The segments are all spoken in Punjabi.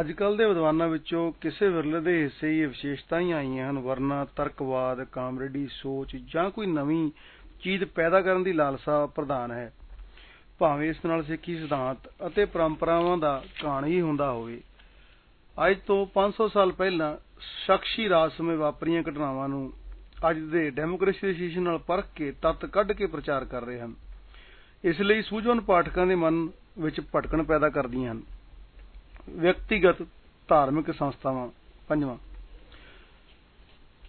ਅੱਜ ਕੱਲ ਦੇ ਵਿਦਵਾਨਾਂ ਵਿੱਚੋਂ ਕਿਸੇ ਵਿਰਲੇ ਦੇ ਹਿੱਸੇ ਹੀ ਇਹ ਵਿਸ਼ੇਸ਼ਤਾਂ ਹੀ ਆਈਆਂ ਹਨ, ਵਰਨਾ, ਤਰਕਵਾਦ, ਕਾਮਰੇਡੀ ਸੋਚ ਜਾਂ ਕੋਈ ਨਵੀਂ ਚੀਜ਼ ਪੈਦਾ ਕਰਨ ਦੀ ਲਾਲਸਾ ਪ੍ਰਧਾਨ ਹੈ। ਭਾਵੇਂ ਇਸ ਨਾਲ ਸਿੱਖੀ ਸਿਧਾਂਤ ਅਤੇ ਪਰੰਪਰਾਵਾਂ ਦਾ ਘਾਣ ਹੀ ਹੁੰਦਾ ਹੋਵੇ। ਅੱਜ ਤੋਂ 500 ਸਾਲ ਪਹਿਲਾਂ ਸ਼ਖਸੀ ਰਾਜ ਸਮੇਂ ਵਾਪਰੀਆਂ ਘਟਨਾਵਾਂ ਨੂੰ ਅੱਜ ਦੇ ਡੈਮੋਕ੍ਰੇਸੀ ਦੇ ਸ਼ੀਸ਼ੇ ਨਾਲ ਪਰਖ ਕੇ ਤੱਤ ਕੱਢ ਕੇ ਪ੍ਰਚਾਰ ਕਰ ਰਹੇ ਹਨ। ਇਸ ਲਈ ਸੂਝਵਾਨ ਪਾਠਕਾਂ ਦੇ ਮਨ ਵਿੱਚ ਭਟਕਣ ਪੈਦਾ ਕਰਦੀਆਂ ਹਨ। ਵਿਅਕਤੀਗਤ ਧਾਰਮਿਕ ਸੰਸਥਾਵਾਂ, ਪੰਜਵਾਂ।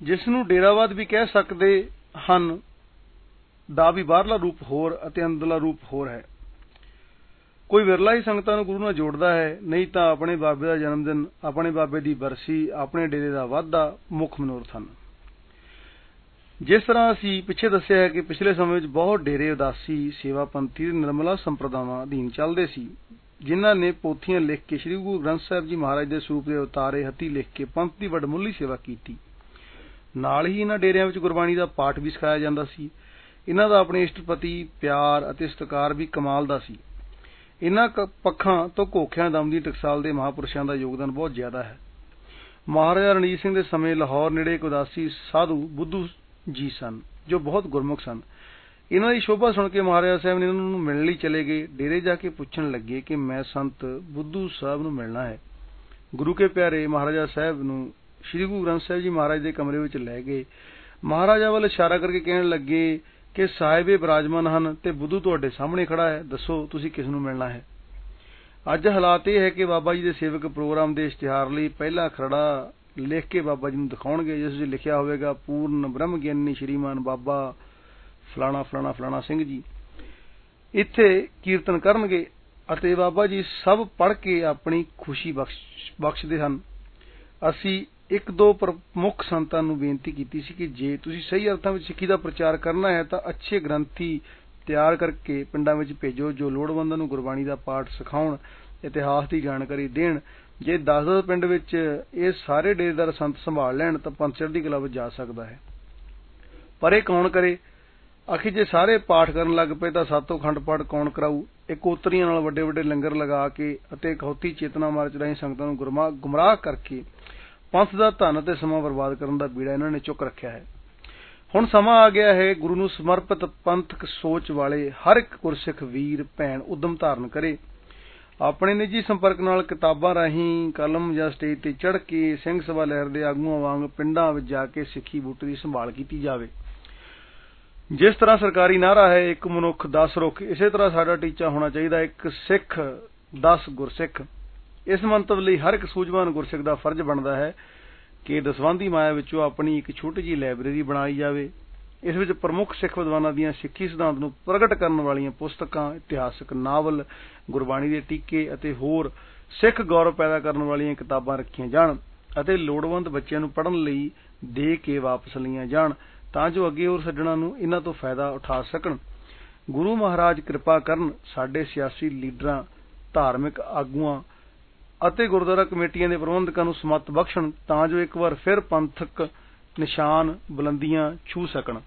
ਜਿਸ ਨੂੰ ਡੇਰਾਵਾਦ ਵੀ ਕਹਿ ਸਕਦੇ ਹਨ, ਦਾ ਵੀ ਬਾਹਰਲਾ ਰੂਪ ਹੋਰ ਅਤੇ ਅੰਦਰਲਾ ਰੂਪ ਹੋਰ ਹੈ। ਕੋਈ ਵਿਰਲਾ ਹੀ ਸੰਗਤਾਂ ਨੂੰ ਗੁਰੂ ਨਾਲ ਜੋੜਦਾ ਹੈ, ਨਹੀਂ ਤਾਂ ਆਪਣੇ ਬਾਬੇ ਦਾ ਜਨਮ ਦਿਨ, ਆਪਣੇ ਬਾਬੇ ਦੀ ਬਰਸੀ, ਆਪਣੇ ਡੇਰੇ ਦਾ ਵਾਧਾ ਮੁੱਖ ਮਨੋਰਥ ਹਨ। ਜਿਸ ਤਰ੍ਹਾਂ ਅਸੀਂ ਪਿੱਛੇ ਦੱਸਿਆ ਹੈ ਕਿ ਪਿਛਲੇ ਸਮੇਂ ਵਿੱਚ ਬਹੁਤ ਡੇਰੇ ਉਦਾਸੀ ਸੇਵਾ ਪੰਥੀ ਤੇ ਨਿਰਮਲਾ ਸੰਪਰਦਾਵਾਂ ਅਧੀਨ ਚੱਲਦੇ ਸੀ। ਜਿਨ੍ਹਾਂ ਨੇ ਪੋਥੀਆਂ ਲਿਖ ਕੇ ਸ੍ਰੀ ਗੁਰੂ ਗ੍ਰੰਥ ਸਾਹਿਬ ਜੀ ਮਹਾਰਾਜ ਦੇ ਸਰੂਪ ਦੇ ਉਤਾਰੇ ਹੱਥੀ ਲਿਖ ਕੇ ਪੰਥ ਦੀ ਵੱਡਮੁੱਲੀ ਸੇਵਾ ਕੀਤੀ। ਨਾਲ ਹੀ ਇਹਨਾਂ ਡੇਰਿਆਂ ਵਿੱਚ ਗੁਰਬਾਣੀ ਦਾ ਪਾਠ ਵੀ ਸਿਖਾਇਆ ਜਾਂਦਾ ਸੀ। ਇਹਨਾਂ ਦਾ ਆਪਣੇ ਇਸ਼ਟ ਪਤੀ ਪਿਆਰ ਅਤੇ ਸਤਿਕਾਰ ਵੀ ਕਮਾਲ ਦਾ ਸੀ। ਇਹਨਾਂ ਪੱਖਾਂ ਤੋਂ ਕੋਖਿਆਂ ਦਮ ਦੀ ਟਕਸਾਲ ਦੇ ਮਹਾਪੁਰਸ਼ਾਂ ਦਾ ਯੋਗਦਾਨ ਬਹੁਤ ਜ਼ਿਆਦਾ ਹੈ। ਮਹਾਰਾਜਾ ਰਣਜੀਤ ਸਿੰਘ ਦੇ ਸਮੇਂ ਲਾਹੌਰ ਨੇੜੇ ਇੱਕ ਉਦਾਸੀ ਸਾਧੂ ਬੁੱਧੂ ਜੀ ਸਨ, ਜੋ ਬਹੁਤ ਗੁਰਮੁਖ ਸਨ। ਇਹਨਾਂ ਦੀ ਸ਼ੋਭਾ ਸੁਣ ਕੇ ਮਹਾਰਾਜਾ ਸਾਹਿਬ ਨੇ ਇਹਨਾਂ ਨੂੰ ਮਿਲਣ ਲਈ ਚਲੇ ਗਏ। ਡੇਰੇ ਜਾ ਕੇ ਪੁੱਛਣ ਲੱਗੇ ਕਿ ਮੈਂ ਸੰਤ ਬੁੱਧੂ ਸਾਹਿਬ ਨੂੰ ਮਿਲਣਾ ਹੈ। ਗੁਰੂ ਕੇ ਪਿਆਰੇ ਮਹਾਰਾਜਾ ਸਾਹਿਬ ਨੂੰ ਸ੍ਰੀ ਗੁਰੂ ਗ੍ਰੰਥ ਸਾਹਿਬ ਜੀ ਮਹਾਰਾਜ ਦੇ ਕਮਰੇ ਵਿੱਚ ਲੈ ਗਏ। ਮਹਾਰਾਜਾ ਵੱਲ ਇਸ਼ਾਰਾ ਕਰਕੇ ਕਹਿਣ ਲੱਗੇ ਕਿ ਸਾਹਿਬੇ ਬਰਾਜਮਾਨ ਹਨ ਤੇ ਬੁੱਧੂ ਤੁਹਾਡੇ ਸਾਹਮਣੇ ਖੜਾ ਹੈ। ਦੱਸੋ, ਤੁਸੀਂ ਕਿਸ ਨੂੰ ਮਿਲਣਾ ਹੈ? ਅੱਜ ਹਾਲਾਤ ਇਹ ਹੈ ਕਿ ਬਾਬਾ ਜੀ ਦੇ ਸੇਵਕ ਪ੍ਰੋਗਰਾਮ ਦੇ ਇਸ਼ਤਿਹਾਰ ਲਈ ਪਹਿਲਾ ਖਰੜਾ ਲਿਖ ਕੇ ਬਾਬਾ ਜੀ ਨੂੰ ਦਿਖਾਉਣਗੇ, ਜਿਸ ਵਿੱਚ ਲਿਖਿਆ ਹੋਵੇਗਾ, ਪੂਰਨ ਬ੍ਰਹਮ ਗਿਆਨੀ ਸ਼੍ਰੀਮਾਨ ਬਾਬਾ ਫਲਾਣਾ ਫਲਾਣਾ ਫਲਾਣਾ ਸਿੰਘ ਜੀ। ਇੱਥੇ ਕੀਰਤਨ ਕਰਨਗੇ ਅਤੇ ਬਾਬਾ ਜੀ ਸਭ ਪੜ ਕੇ ਆਪਣੀ ਖੁਸ਼ੀ ਬਖਸ਼ਦੇ ਹਨ। ਅਸੀਂ ਇੱਕ ਦੋ ਪ੍ਰਮੁੱਖ ਸੰਤਾਂ ਨੂੰ ਬੇਨਤੀ ਕੀਤੀ ਸੀ ਕਿ ਜੇ ਤੁਸੀਂ ਸਹੀ ਅਰਥਾਂ ਵਿੱਚ ਸਿੱਖੀ ਦਾ ਪ੍ਰਚਾਰ ਕਰਨਾ ਹੈ ਤਾਂ ਅੱਛੇ ਗ੍ਰੰਥੀ ਤਿਆਰ ਕਰਕੇ ਪਿੰਡਾਂ ਵਿੱਚ ਭੇਜੋ, ਜੋ ਲੋੜਵੰਦਾਂ ਨੂੰ ਗੁਰਬਾਣੀ ਦਾ ਪਾਠ ਸਿਖਾਉਣ, ਇਤਿਹਾਸ ਦੀ ਜਾਣਕਾਰੀ ਦੇਣ। ਜੇ 10-10 ਪਿੰਡ ਵਿੱਚ ਇਹ ਸਾਰੇ ਡੇਰੇਦਾਰ ਸੰਤ ਸੰਭਾਲ ਲੈਣ ਤਾਂ ਪੰਥ ਚੜ੍ਹਦੀ ਕਲਾ ਵਿੱਚ ਜਾ ਸਕਦਾ ਹੈ। ਪਰ ਇਹ ਕੌਣ ਕਰੇ? ਆਖੀ ਜੇ ਸਾਰੇ ਪਾਠ ਕਰਨ ਲੱਗ ਪਏ ਤਾਂ ਸਾਤੋਂ ਖੰਡ ਪਾਠ ਕੌਣ ਕਰਾਊ? ਇਕੋਤਰੀਆਂ ਨਾਲ ਵੱਡੇ ਵੱਡੇ ਲੰਗਰ ਲਗਾ ਕੇ ਅਤੇ ਖੌਤੀ ਚੇਤਨਾ ਮਾਰਚ ਰਾਹੀਂ ਸੰਗਤਾਂ ਨੂੰ ਗੁੰਮਰਾਹ ਕਰਕੇ ਪੰਥ ਦਾ ਧਨ ਅਤੇ ਸਮਾਂ ਬਰਬਾਦ ਕਰਨ ਦਾ ਬੀੜਾ ਇਹਨਾਂ ਨੇ ਚੁੱਕ ਰੱਖਿਆ ਹੈ। ਹੁਣ ਸਮਾਂ ਆ ਗਿਆ ਹੈ ਗੁਰੂ ਨੂੰ ਸਮਰਪਿਤ ਪੰਥਕ ਸੋਚ ਵਾਲੇ ਹਰ ਇੱਕ ਗੁਰਸਿੱਖ ਵੀਰ, ਭੈਣ ਉਦਮ ਧਾਰਨ ਕਰੇ। ਆਪਣੇ ਨਿੱਜੀ ਸੰਪਰਕ ਨਾਲ ਕਿਤਾਬਾਂ ਰਾਹੀਂ ਕਲਮ ਜਾਂ ਸਟੇਜ ਤੇ ਚੜ੍ਹ ਕੇ ਸਿੰਘ ਸਭਾ ਲਹਿਰ ਦੇ ਆਗੂਆਂ ਵਾਂਗ ਪਿੰਡਾਂ ਵਿੱਚ ਜਾ ਕੇ ਸਿੱਖੀ ਬੂਟੇ ਦੀ ਸੰਭਾਲ ਕੀਤੀ ਜਾਵੇ। ਜਿਸ ਤਰ੍ਹਾਂ ਸਰਕਾਰੀ ਨਾਰਾ ਹੈ, ਇੱਕ ਮਨੁੱਖ 10 ਰੁੱਖ, ਇਸੇ ਤਰ੍ਹਾਂ ਸਾਡਾ ਟੀਚਾ ਹੋਣਾ ਚਾਹੀਦਾ, ਇੱਕ ਸਿੱਖ 10 ਗੁਰਸਿੱਖ। ਇਸ ਮੰਤਵ ਲਈ ਹਰ ਇੱਕ ਸੂਝਵਾਨ ਗੁਰਸਿੱਖ ਦਾ ਫਰਜ਼ ਬਣਦਾ ਹੈ ਕਿ ਦਸਵੰਦੀ ਮਾਇਆ ਵਿੱਚੋਂ ਆਪਣੀ ਇੱਕ ਛੋਟੀ ਜਿਹੀ ਲਾਇਬ੍ਰੇਰੀ ਬਣਾਈ ਜਾਵੇ। ਇਸ ਵਿੱਚ ਪ੍ਰਮੁੱਖ ਸਿੱਖ ਵਿਦਵਾਨਾਂ ਦੀਆਂ ਸਿੱਖੀ ਸਿਧਾਂਤ ਨੂੰ ਪ੍ਰਗਟ ਕਰਨ ਵਾਲੀਆਂ ਪੁਸਤਕਾਂ, ਇਤਿਹਾਸਕ ਨਾਵਲ, ਗੁਰਬਾਣੀ ਦੇ ਟੀਕੇ ਅਤੇ ਹੋਰ ਸਿੱਖ ਗੌਰਵ ਪੈਦਾ ਕਰਨ ਵਾਲੀਆਂ ਕਿਤਾਬਾਂ ਰੱਖੀਆਂ ਜਾਣ ਅਤੇ ਲੋੜਵੰਦ ਬੱਚਿਆਂ ਨੂੰ ਪੜ੍ਹਨ ਲਈ ਦੇ ਕੇ ਵਾਪਸ ਲਈਆਂ ਜਾਣ। ਤਾਂ ਜੋ ਅੱਗੇ ਹੋਰ ਸੱਜਣਾ ਨੂੰ ਇਹਨਾਂ ਤੋਂ ਫਾਇਦਾ ਉਠਾ ਸਕਣ। ਗੁਰੂ ਮਹਾਰਾਜ ਕਿਰਪਾ ਕਰਨ ਸਾਡੇ ਸਿਆਸੀ ਲੀਡਰਾਂ, ਧਾਰਮਿਕ ਆਗੂਆਂ ਅਤੇ ਗੁਰਦੁਆਰਾ ਕਮੇਟੀਆਂ ਦੇ ਪ੍ਰਬੰਧਕਾਂ ਨੂੰ ਸਮਤ ਬਖਸ਼ਣ ਤਾਂ ਜੋ ਇੱਕ ਵਾਰ ਫਿਰ ਪੰਥਕ ਨਿਸ਼ਾਨ ਬੁਲੰਦੀਆਂ ਛੂਹ ਸਕਣ।